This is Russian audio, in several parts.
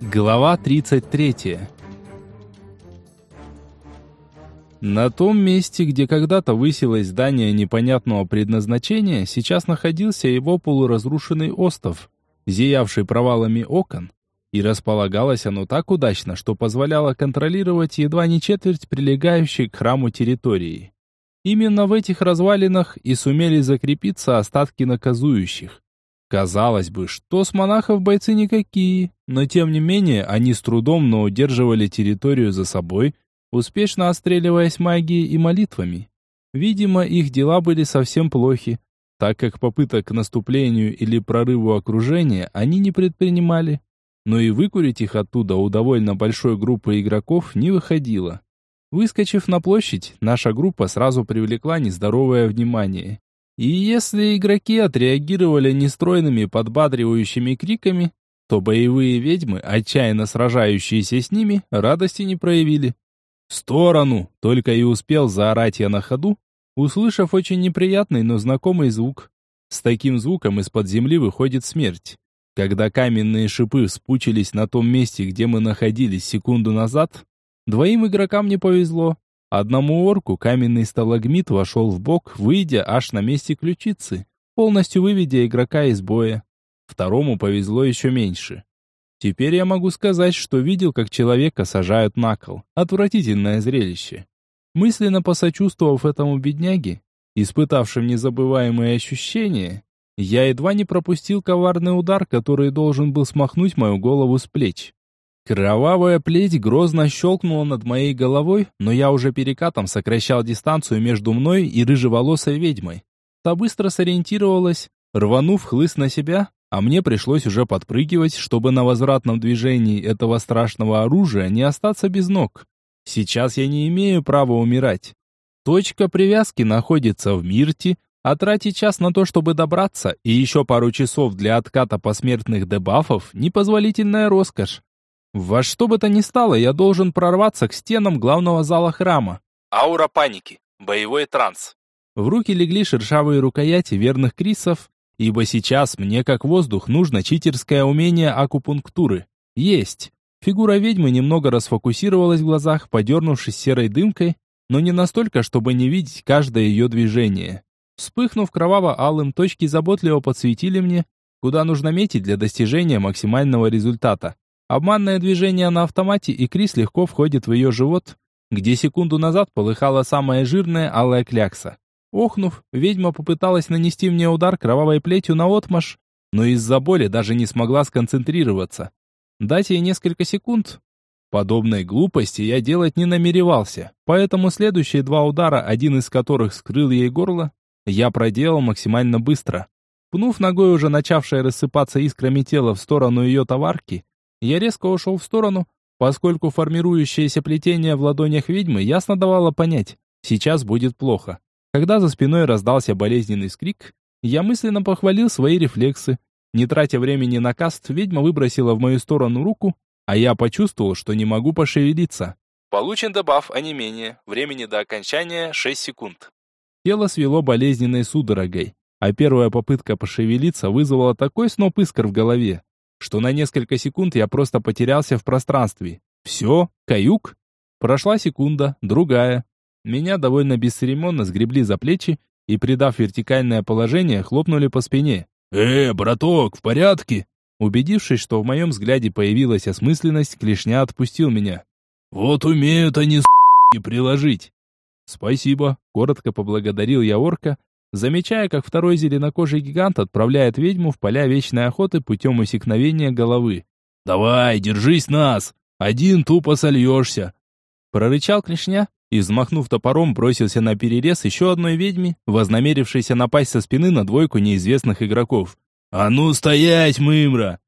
Глава 33. На том месте, где когда-то высилось здание непонятного предназначения, сейчас находился его полуразрушенный остов, зиявший провалами окон, и располагалось оно так удачно, что позволяло контролировать едва не четверть прилегающей к храму территории. Именно в этих развалинах и сумели закрепиться остатки наказующих. Казалось бы, что с монахов бойцы никакие, но тем не менее они с трудом, но удерживали территорию за собой, успешно отстреливаясь магией и молитвами. Видимо, их дела были совсем плохи, так как попыток к наступлению или прорыву окружения они не предпринимали. Но и выкурить их оттуда у довольно большой группы игроков не выходило. Выскочив на площадь, наша группа сразу привлекла нездоровое внимание. И если игроки отреагировали нестройными подбадривающими криками, то боевые ведьмы, отчаянно сражающиеся с ними, радости не проявили. «В сторону!» — только и успел заорать я на ходу, услышав очень неприятный, но знакомый звук. С таким звуком из-под земли выходит смерть. Когда каменные шипы спучились на том месте, где мы находились секунду назад, двоим игрокам не повезло. Одному орку каменный сталагмит вошел в бок, выйдя аж на месте ключицы, полностью выведя игрока из боя. Второму повезло еще меньше. Теперь я могу сказать, что видел, как человека сажают на кол. Отвратительное зрелище. Мысленно посочувствовав этому бедняге, испытавшим незабываемые ощущения, я едва не пропустил коварный удар, который должен был смахнуть мою голову с плеч. Кровавая плеть грозно щелкнула над моей головой, но я уже перекатом сокращал дистанцию между мной и рыжеволосой ведьмой. Та быстро сориентировалась, рванув хлыст на себя, а мне пришлось уже подпрыгивать, чтобы на возвратном движении этого страшного оружия не остаться без ног. Сейчас я не имею права умирать. Точка привязки находится в Мирте, а тратить час на то, чтобы добраться, и еще пару часов для отката посмертных дебафов – непозволительная роскошь. Во что бы то ни стало, я должен прорваться к стенам главного зала храма. Аура паники. Боевой транс. В руки легли шершавые рукояти верных крисов, ибо сейчас мне как воздух нужно читерское умение акупунктуры. Есть. Фигура ведьмы немного расфокусировалась в глазах, подернувшись серой дымкой, но не настолько, чтобы не видеть каждое ее движение. Вспыхнув кроваво-алым, точки заботливо подсветили мне, куда нужно метить для достижения максимального результата. Обманное движение на автомате, и Крис легко входит в ее живот, где секунду назад полыхала самая жирная алая клякса. Охнув, ведьма попыталась нанести мне удар кровавой плетью на отмаш, но из-за боли даже не смогла сконцентрироваться. Дать ей несколько секунд. Подобной глупости я делать не намеревался, поэтому следующие два удара, один из которых скрыл ей горло, я проделал максимально быстро. Пнув ногой уже начавшее рассыпаться искрами тело в сторону ее товарки, я резко ушел в сторону, поскольку формирующееся плетение в ладонях ведьмы ясно давало понять, сейчас будет плохо. Когда за спиной раздался болезненный скрик, я мысленно похвалил свои рефлексы. Не тратя времени на каст, ведьма выбросила в мою сторону руку, а я почувствовал, что не могу пошевелиться. Получен дебаф онемение. Времени до окончания 6 секунд. Тело свело болезненной судорогой, а первая попытка пошевелиться вызвала такой сноп искр в голове, что на несколько секунд я просто потерялся в пространстве. Все, каюк. Прошла секунда, другая. Меня довольно бесцеремонно сгребли за плечи и, придав вертикальное положение, хлопнули по спине. «Э, браток, в порядке?» Убедившись, что в моем взгляде появилась осмысленность, клешня отпустил меня. «Вот умеют они, с***ки, приложить!» «Спасибо», — коротко поблагодарил я орка замечая, как второй зеленокожий гигант отправляет ведьму в поля вечной охоты путем усекновения головы. «Давай, держись нас! Один тупо сольешься!» Прорычал клешня и, взмахнув топором, бросился на перерез еще одной ведьме, вознамерившейся напасть со спины на двойку неизвестных игроков. «А ну стоять, мымра!»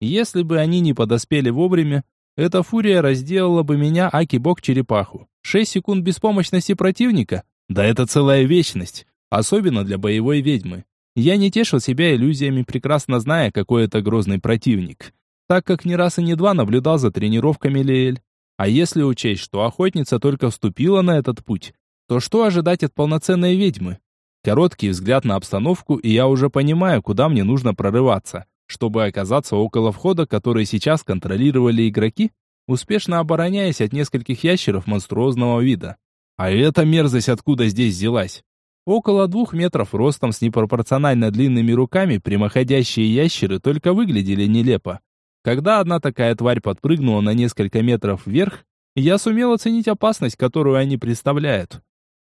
Если бы они не подоспели вовремя, эта фурия разделала бы меня аки-бок-черепаху. Шесть секунд беспомощности противника? Да это целая вечность. Особенно для боевой ведьмы. Я не тешил себя иллюзиями, прекрасно зная, какой это грозный противник, так как не раз и не два наблюдал за тренировками Леэль. А если учесть, что охотница только вступила на этот путь, то что ожидать от полноценной ведьмы? Короткий взгляд на обстановку, и я уже понимаю, куда мне нужно прорываться. чтобы оказаться около входа, который сейчас контролировали игроки, успешно обороняясь от нескольких ящеров монструозного вида. А эта мерзость откуда здесь взялась? Около двух метров ростом с непропорционально длинными руками прямоходящие ящеры только выглядели нелепо. Когда одна такая тварь подпрыгнула на несколько метров вверх, я сумел оценить опасность, которую они представляют.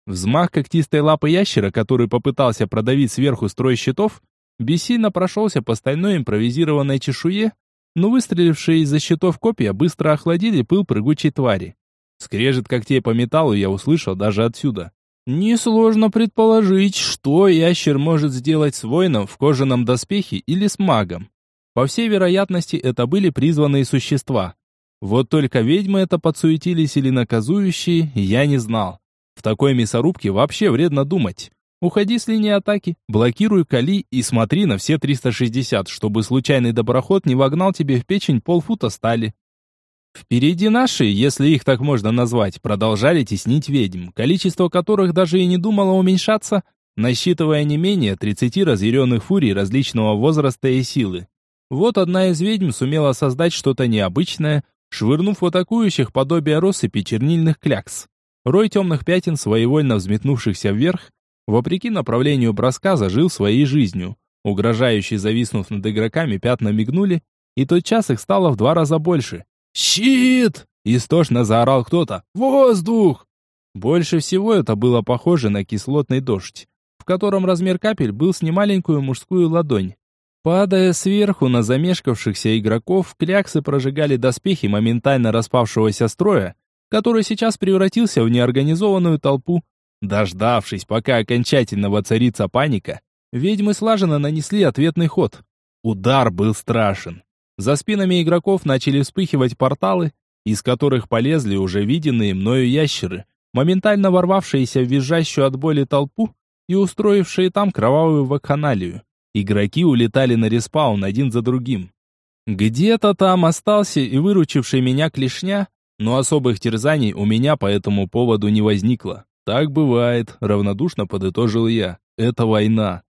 Взмах когтистой лапы ящера, который попытался продавить сверху строй щитов, бессильно прошелся по стальной импровизированной чешуе, но выстрелившие из-за щитов копья быстро охладили пыл прыгучей твари. Скрежет когтей по металлу я услышал даже отсюда. Несложно предположить, что ящер может сделать с воином в кожаном доспехе или с магом. По всей вероятности, это были призванные существа. Вот только ведьмы это подсуетились или наказующие, я не знал. В такой мясорубке вообще вредно думать. Уходи с линии атаки, блокируй кали и смотри на все 360, чтобы случайный доброход не вогнал тебе в печень полфута стали. Впереди наши, если их так можно назвать, продолжали теснить ведьм, количество которых даже и не думало уменьшаться, насчитывая не менее 30 разъяренных фурий различного возраста и силы. Вот одна из ведьм сумела создать что-то необычное, швырнув в атакующих подобие россыпи чернильных клякс. Рой темных пятен, своевольно взметнувшихся вверх, вопреки направлению броска зажил своей жизнью. Угрожающие зависнув над игроками, пятна мигнули, и тот час их стало в два раза больше. «Щит!» – истошно заорал кто-то. «Воздух!» Больше всего это было похоже на кислотный дождь, в котором размер капель был с немаленькую мужскую ладонь. Падая сверху на замешкавшихся игроков, кляксы прожигали доспехи моментально распавшегося строя, который сейчас превратился в неорганизованную толпу, Дождавшись, пока окончательно воцарится паника, ведьмы слаженно нанесли ответный ход. Удар был страшен. За спинами игроков начали вспыхивать порталы, из которых полезли уже виденные мною ящеры, моментально ворвавшиеся в визжащую от боли толпу и устроившие там кровавую вакханалию. Игроки улетали на респаун один за другим. Где-то там остался и выручивший меня клешня, но особых терзаний у меня по этому поводу не возникло. «Так бывает», — равнодушно подытожил я. «Это война».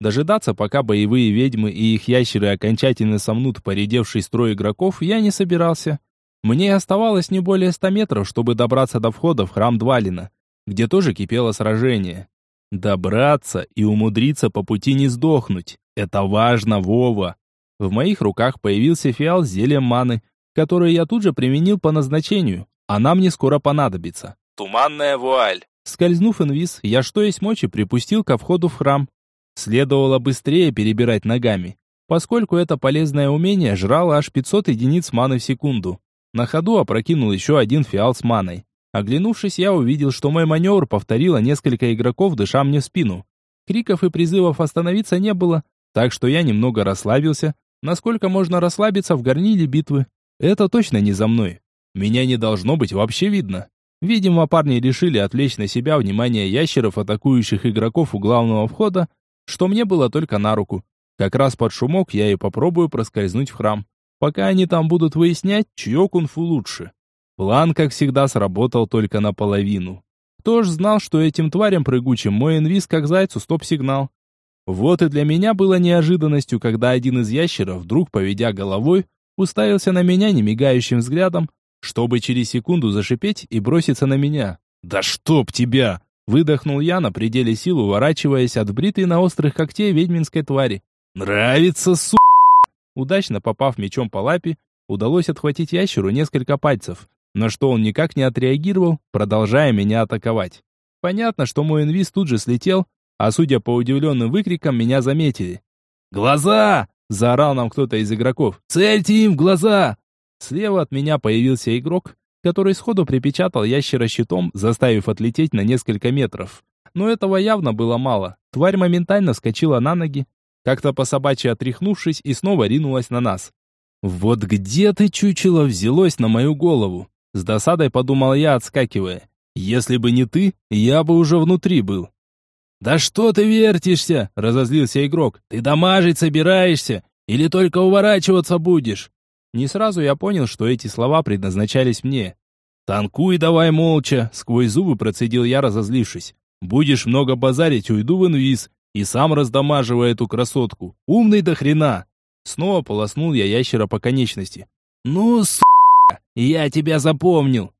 Дожидаться, пока боевые ведьмы и их ящеры окончательно сомнут поредевший строй игроков, я не собирался. Мне оставалось не более ста метров, чтобы добраться до входа в храм Двалина, где тоже кипело сражение. Добраться и умудриться по пути не сдохнуть. Это важно, Вова. В моих руках появился фиал с зельем маны, который я тут же применил по назначению. Она мне скоро понадобится. Туманная вуаль. Скользнув инвиз, я что есть мочи припустил ко входу в храм. Следовало быстрее перебирать ногами, поскольку это полезное умение жрало аж 500 единиц маны в секунду. На ходу опрокинул еще один фиал с маной. Оглянувшись, я увидел, что мой маневр повторило несколько игроков, дыша мне в спину. Криков и призывов остановиться не было, так что я немного расслабился, насколько можно расслабиться в горниле битвы. Это точно не за мной. Меня не должно быть вообще видно. Видимо, парни решили отвлечь на себя внимание ящеров, атакующих игроков у главного входа, что мне было только на руку. Как раз под шумок я и попробую проскользнуть в храм. Пока они там будут выяснять, чье кунг-фу лучше. План, как всегда, сработал только наполовину. Кто ж знал, что этим тварям прыгучим мой инвиз как зайцу стоп-сигнал. Вот и для меня было неожиданностью, когда один из ящеров, вдруг поведя головой, уставился на меня немигающим взглядом, чтобы через секунду зашипеть и броситься на меня. «Да чтоб тебя!» Выдохнул я на пределе сил, уворачиваясь от бритой на острых когтей ведьминской твари. «Нравится, су...» Удачно попав мечом по лапе, удалось отхватить ящеру несколько пальцев, на что он никак не отреагировал, продолжая меня атаковать. Понятно, что мой инвиз тут же слетел, а судя по удивленным выкрикам, меня заметили. «Глаза!» – заорал нам кто-то из игроков. «Цельте им в глаза!» Слева от меня появился игрок, который сходу припечатал ящера щитом, заставив отлететь на несколько метров. Но этого явно было мало. Тварь моментально вскочила на ноги, как-то по собачьи отряхнувшись, и снова ринулась на нас. «Вот где ты, чучело, взялось на мою голову?» С досадой подумал я, отскакивая. «Если бы не ты, я бы уже внутри был». «Да что ты вертишься?» – разозлился игрок. «Ты дамажить собираешься? Или только уворачиваться будешь?» Не сразу я понял, что эти слова предназначались мне. «Танкуй давай молча!» — сквозь зубы процедил я, разозлившись. «Будешь много базарить, уйду в инвиз, и сам раздамаживай эту красотку. Умный до хрена!» Снова полоснул я ящера по конечности. «Ну, с***, я тебя запомнил!»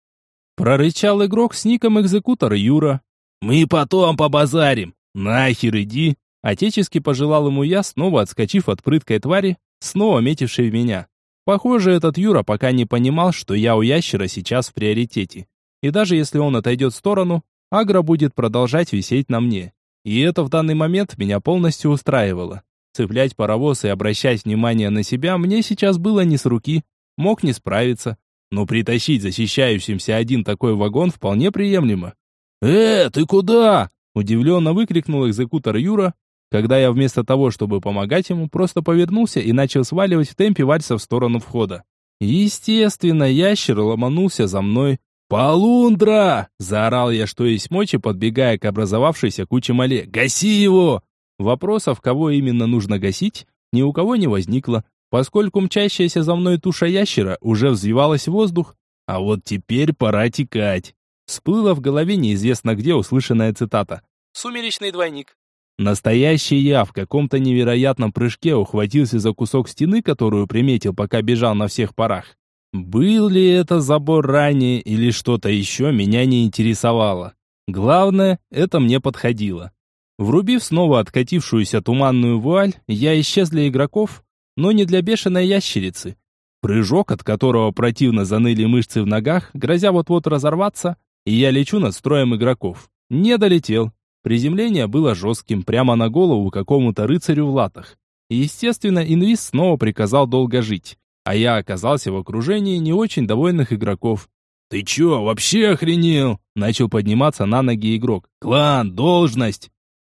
Прорычал игрок с ником Экзекутор Юра. «Мы потом побазарим! Нахер иди!» Отечески пожелал ему я, снова отскочив от прыткой твари, снова метившей в меня. Похоже, этот Юра пока не понимал, что я у ящера сейчас в приоритете. И даже если он отойдет в сторону, агро будет продолжать висеть на мне. И это в данный момент меня полностью устраивало. Цеплять паровоз и обращать внимание на себя мне сейчас было не с руки, мог не справиться. Но притащить защищающимся один такой вагон вполне приемлемо. «Э, ты куда?» – удивленно выкрикнул экзекутор Юра, когда я вместо того, чтобы помогать ему, просто повернулся и начал сваливать в темпе вальса в сторону входа. Естественно, ящер ломанулся за мной. «Полундра!» – заорал я, что есть мочи, подбегая к образовавшейся куче мале. «Гаси его!» Вопросов, кого именно нужно гасить, ни у кого не возникло, поскольку мчащаяся за мной туша ящера уже взвивалась в воздух, а вот теперь пора текать. Всплыла в голове неизвестно где услышанная цитата. «Сумеречный двойник». Настоящий я в каком-то невероятном прыжке ухватился за кусок стены, которую приметил, пока бежал на всех парах. Был ли это забор ранее или что-то еще, меня не интересовало. Главное, это мне подходило. Врубив снова откатившуюся туманную вуаль, я исчез для игроков, но не для бешеной ящерицы. Прыжок, от которого противно заныли мышцы в ногах, грозя вот-вот разорваться, и я лечу над строем игроков. Не долетел. Приземление было жестким, прямо на голову какому-то рыцарю в латах. естественно, инвиз снова приказал долго жить, а я оказался в окружении не очень довольных игроков. «Ты чё, вообще охренел?» Начал подниматься на ноги игрок. «Клан, должность!»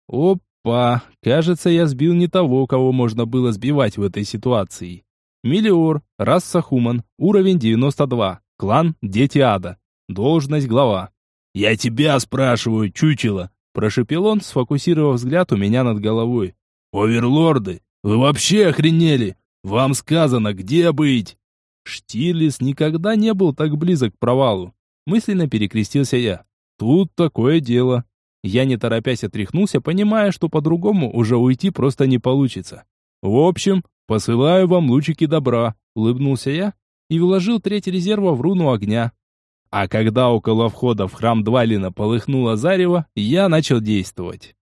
Опа, кажется, я сбил не того, кого можно было сбивать в этой ситуации. Миллиор, раса Хуман, уровень 92, клан Дети Ада, должность глава. «Я тебя спрашиваю, чучело!» Прошепел он, сфокусировав взгляд у меня над головой. «Оверлорды, вы вообще охренели? Вам сказано, где быть?» Штирлиц никогда не был так близок к провалу. Мысленно перекрестился я. «Тут такое дело. Я не торопясь отряхнулся, понимая, что по-другому уже уйти просто не получится. В общем, посылаю вам лучики добра, улыбнулся я и вложил треть резерва в руну огня. А когда около входа в храм Двалина полыхнуло зарево, я начал действовать.